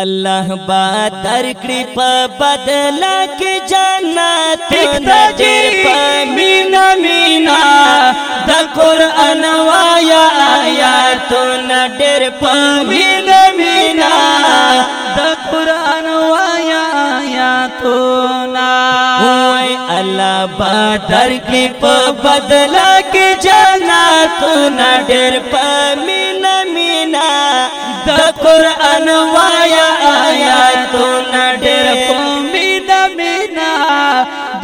الله با تر کړي په بدل کې جنت د دې په مینا مینا د قران وایا آیا ته نه ډېر په مینا مینا الله با در کې په بدلا کې جنات نډر په مینا مینا د قران وایا آیات نډر په مینا مینا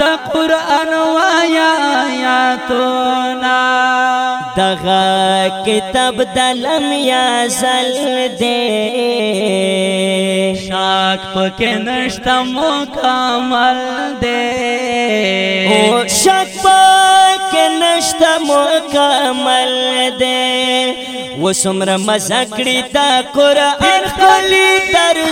د قران وایا آیات آغا کتاب دلم یا زل دے شاک کے نشتا مکمل دے شاک شکتم نشتا مکمل دے وہ سمر مزکڑی تا قرآن خلی تک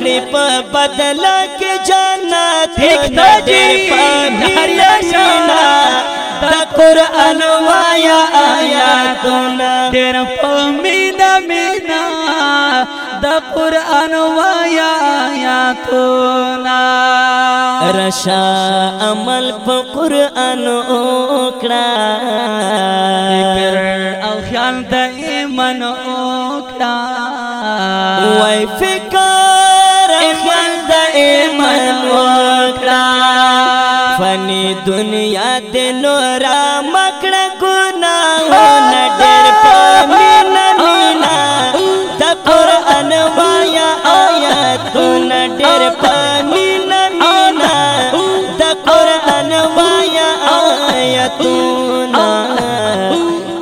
کړې په بدل کې جنت ایک دې په نارینا د قران وایا آیاتونه ډېر په مینا مینا د قران وایا آیاتونه رشا عمل په قران وکړه فکر او خیال د ایمان وکړه وای فکر فانی دنیا تے لورا مکڑ گناہ نہ ڈر پامین مینا دا قرآن وایا آیات نہ ڈر پامین مینا دا قرآن وایا آیات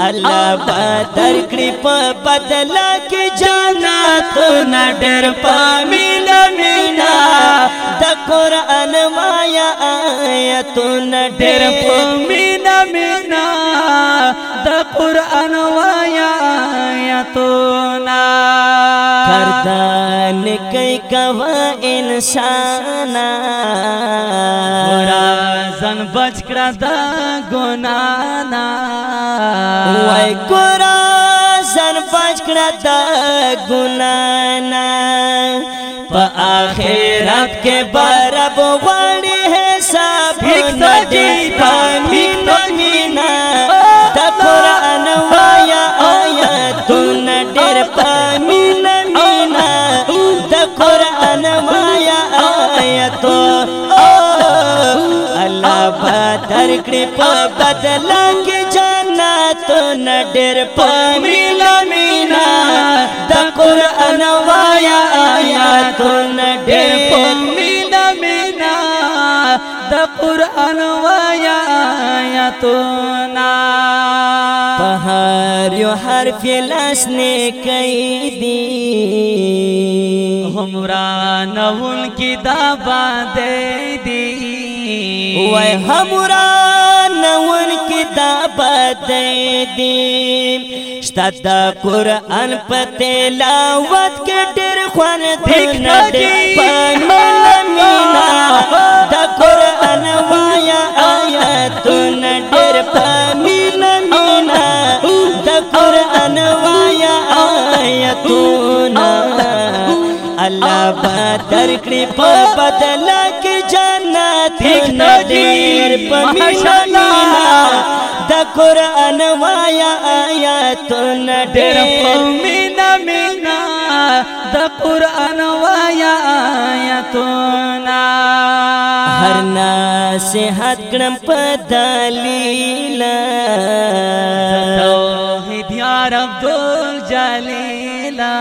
اللہ بدر کڑی پا بدلا کی جانات نہ ڈر پامین مینا دا قرآن وایا تو نډر په مینا مینا د قران وایا یا تو نا کردان کای کوا انسان ورا ځن بچ کړه د ګنا نا وای ګورا ځن بچ کړه د ګنا نا په اخرت کې برب وای ورکړي په بدل کې جنت نډر په مینا مینا د قران وایا آیات نډر په مینا مینا د قران وایا آیات هر یو حرف لاس نه کوي دي همرا نون کی دا باندې دي وای همرا نون شتا د قران په تلاوت کې ډېر خوان ہم پتے مینا د قران وایا آیا تنہا دکور انمایا آیا په بدل کې جنت نظیر پمیشمینا دا قرآن وایا آیاتون دیر پمینا مینا دا قرآن وایا آیاتون هر ناسحات گرم پا دلیلا توحید یا رب دول جلیلا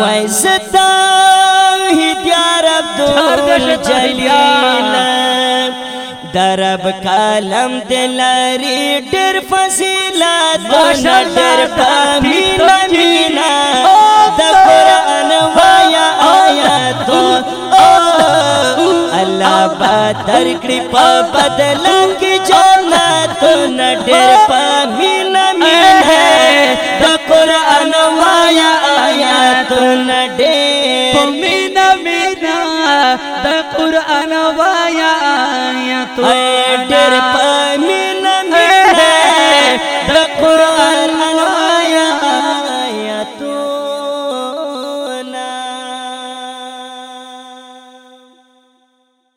وای زدان جلیل درب کالم دلاری پسلا ڈر مینا پبل مین آیا تم اللہ بادر کرپا بدلن کی ڈر بدل گلا تر پبل مکور آیا ڈر د قران وایا یا تو